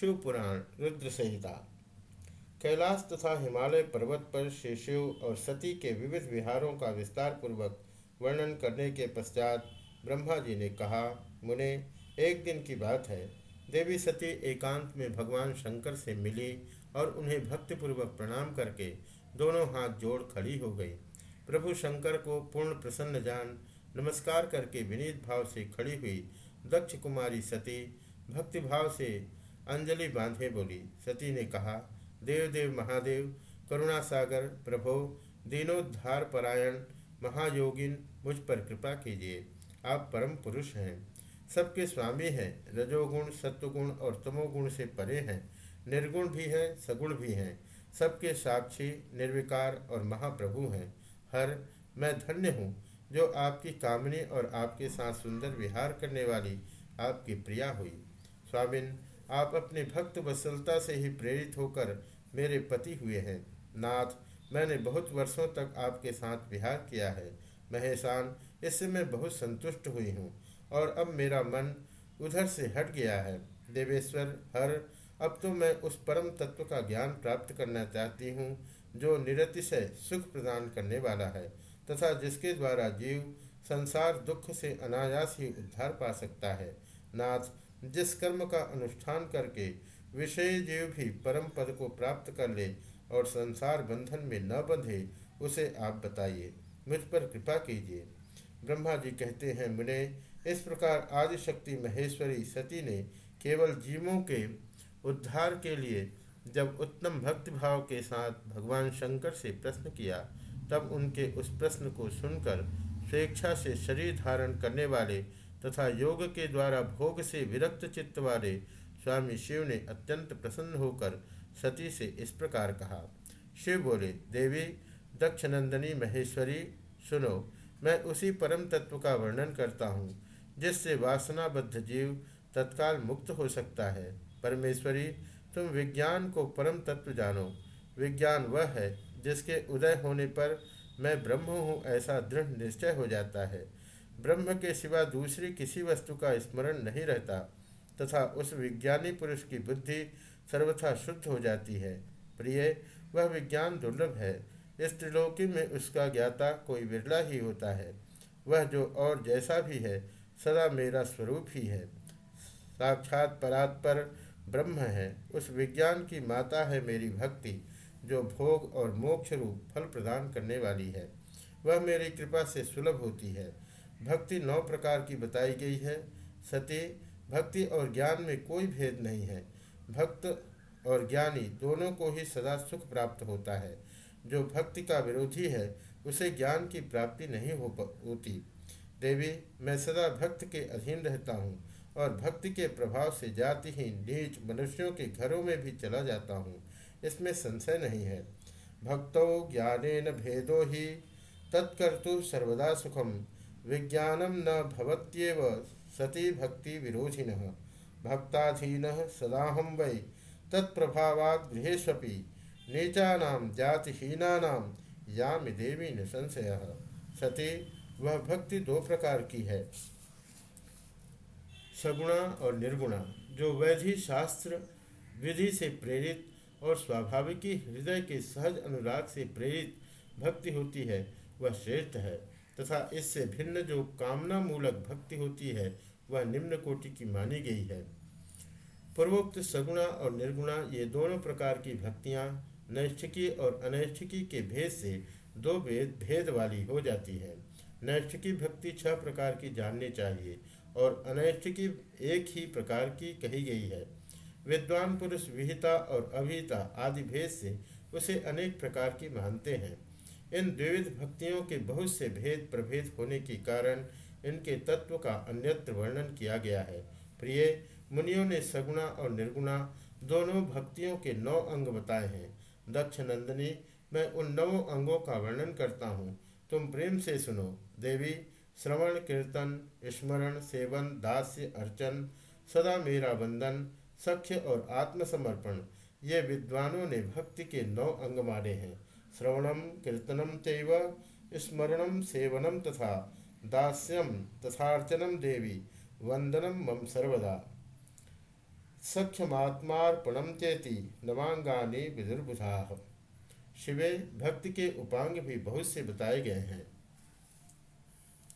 शिव पुराण रुद्र संहिता कैलाश तथा हिमालय पर्वत पर श्री शिव और सती के विविध विहारों का विस्तार पूर्वक वर्णन करने के पश्चात ब्रह्मा जी ने कहा, मुने, एक दिन की बात है। देवी सती एकांत में भगवान शंकर से मिली और उन्हें भक्तिपूर्वक प्रणाम करके दोनों हाथ जोड़ खड़ी हो गई। प्रभु शंकर को पूर्ण प्रसन्न जान, नमस्कार करके विनीत भाव से खड़ी हुई दक्ष कुमारी सती भक्तिभाव से अंजलि बांधे बोली, सती ने कहा देव देव महादेव करुणा सागर प्रभो, दीनोद्धार परायण, महायोगिन, मुझ पर कृपा कीजिए। आप परम पुरुष हैं। सबके स्वामी हैं। रजोगुण, सत्वगुण और तमोगुण से परे हैं। निर्गुण भी हैं, सगुण भी हैं। सबके साक्षी, निर्विकार और महाप्रभु हैं। हर, मैं धन्य हूँ, जो आपकी कामनी और आपके साथ सुंदर विहार करने वाली आपकी प्रिया हुई। स्वामिन आप अपनी भक्त वसलता से ही प्रेरित होकर मेरे पति हुए हैं। नाथ, मैंने बहुत वर्षों तक आपके साथ विहार किया है। महेशान, इससे मैं बहुत संतुष्ट हुई हूँ और अब मेरा मन उधर से हट गया है। देवेश्वर, हर, अब तो मैं उस परम तत्व का ज्ञान प्राप्त करना चाहती हूँ, जो निरतिशय सुख प्रदान करने वाला है, तथा जिसके द्वारा जीव संसार दुख से अनायास ही उद्धार पा सकता है। नाथ जिस कर्म का अनुष्ठान करके विषय जीव भी परम पद को प्राप्त कर ले और संसार बंधन में न बंधे, उसे आप बताइए। मुझ पर कृपा कीजिए। ब्रह्मा जी कहते हैं, मुने, इस प्रकार आदिशक्ति महेश्वरी सती ने केवल जीवों के उद्धार के लिए जब उत्तम भक्तिभाव के साथ भगवान शंकर से प्रश्न किया, तब उनके उस प्रश्न को सुनकर स्वेच्छा से शरीर धारण करने वाले तथा योग के द्वारा भोग से विरक्त चित्त वाले स्वामी शिव ने अत्यंत प्रसन्न होकर सती से इस प्रकार कहा। शिव बोले, देवी, दक्षनंदनी महेश्वरी, सुनो, मैं उसी परम तत्व का वर्णन करता हूँ, जिससे वासनाबद्ध जीव तत्काल मुक्त हो सकता है। परमेश्वरी, तुम विज्ञान को परम तत्व जानो। विज्ञान वह है जिसके उदय होने पर मैं ब्रह्म हूँ ऐसा दृढ़ निश्चय हो जाता है। ब्रह्म के सिवा दूसरी किसी वस्तु का स्मरण नहीं रहता, तथा उस विज्ञानी पुरुष की बुद्धि सर्वथा शुद्ध हो जाती है। प्रिय, वह विज्ञान दुर्लभ है। इस त्रिलोकी में उसका ज्ञाता कोई विरला ही होता है। वह जो और जैसा भी है, सदा मेरा स्वरूप ही है। साक्षात परात्पर ब्रह्म है। उस विज्ञान की माता है मेरी भक्ति, जो भोग और मोक्ष रूप फल प्रदान करने वाली है। वह मेरी कृपा से सुलभ होती है। भक्ति नौ प्रकार की बताई गई है। सती भक्ति और ज्ञान में कोई भेद नहीं है। भक्त और ज्ञानी दोनों को ही सदा सुख प्राप्त होता है। जो भक्ति का विरोधी है, उसे ज्ञान की प्राप्ति नहीं हो होती। देवी, मैं सदा भक्त के अधीन रहता हूँ और भक्ति के प्रभाव से जाति ही नीच मनुष्यों के घरों में भी चला जाता हूँ। इसमें संशय नहीं है। भक्तो ज्ञान भेदो ही, तत्कर्तु सर्वदा सुखम। विज्ञानम न भवत्येव सती भक्ति विरोधिन। भक्ताधीन सदाहम वै। तत्प्रभावाद गृहेष्वपि नीचानाम जातिहीनानाम याम देवी न संशय सती, वह भक्ति दो प्रकार की है। सगुणा और निर्गुणा, जो वैधि शास्त्र विधि से प्रेरित और स्वाभाविकी हृदय के सहज अनुराग से प्रेरित भक्ति होती है, वह श्रेष्ठ है। तथा इससे भिन्न जो कामना मूलक भक्ति होती है, वह निम्न कोटि की मानी गई है। पूर्वोक्त सगुणा और निर्गुणा ये दोनों प्रकार की भक्तियाँ नैष्ठिकी और अनैष्ठिकी के भेद से दो भेद भेद वाली हो जाती है। नैष्ठिकी भक्ति छह प्रकार की जाननी चाहिए और अनैष्ठिकी एक ही प्रकार की कही गई है। विद्वान पुरुष विहिता और अभिहिता आदि भेद से उसे अनेक प्रकार की मानते हैं। इन द्विविध भक्तियों के बहुत से भेद प्रभेद होने के कारण इनके तत्व का अन्यत्र वर्णन किया गया है। प्रिय, मुनियों ने सगुणा और निर्गुणा दोनों भक्तियों के नौ अंग बताए हैं। दक्ष नंदिनी, मैं उन नौ अंगों का वर्णन करता हूँ। तुम प्रेम से सुनो। देवी, श्रवण, कीर्तन, स्मरण, सेवन, दास्य, अर्चन, सदा मेरा वंदन, सख्य और आत्मसमर्पण, ये विद्वानों ने भक्ति के नौ अंग माने हैं। श्रवणम कीर्तनम तेव स्मरणम सेवनम तथा दास्यम तथार्चनम देवी वंदनम मम सर्वदा। सख्यमात्मापणम चेती नवांगानी विदुर्बुधा। शिवे, भक्ति के उपांग भी बहुत से बताए गए हैं।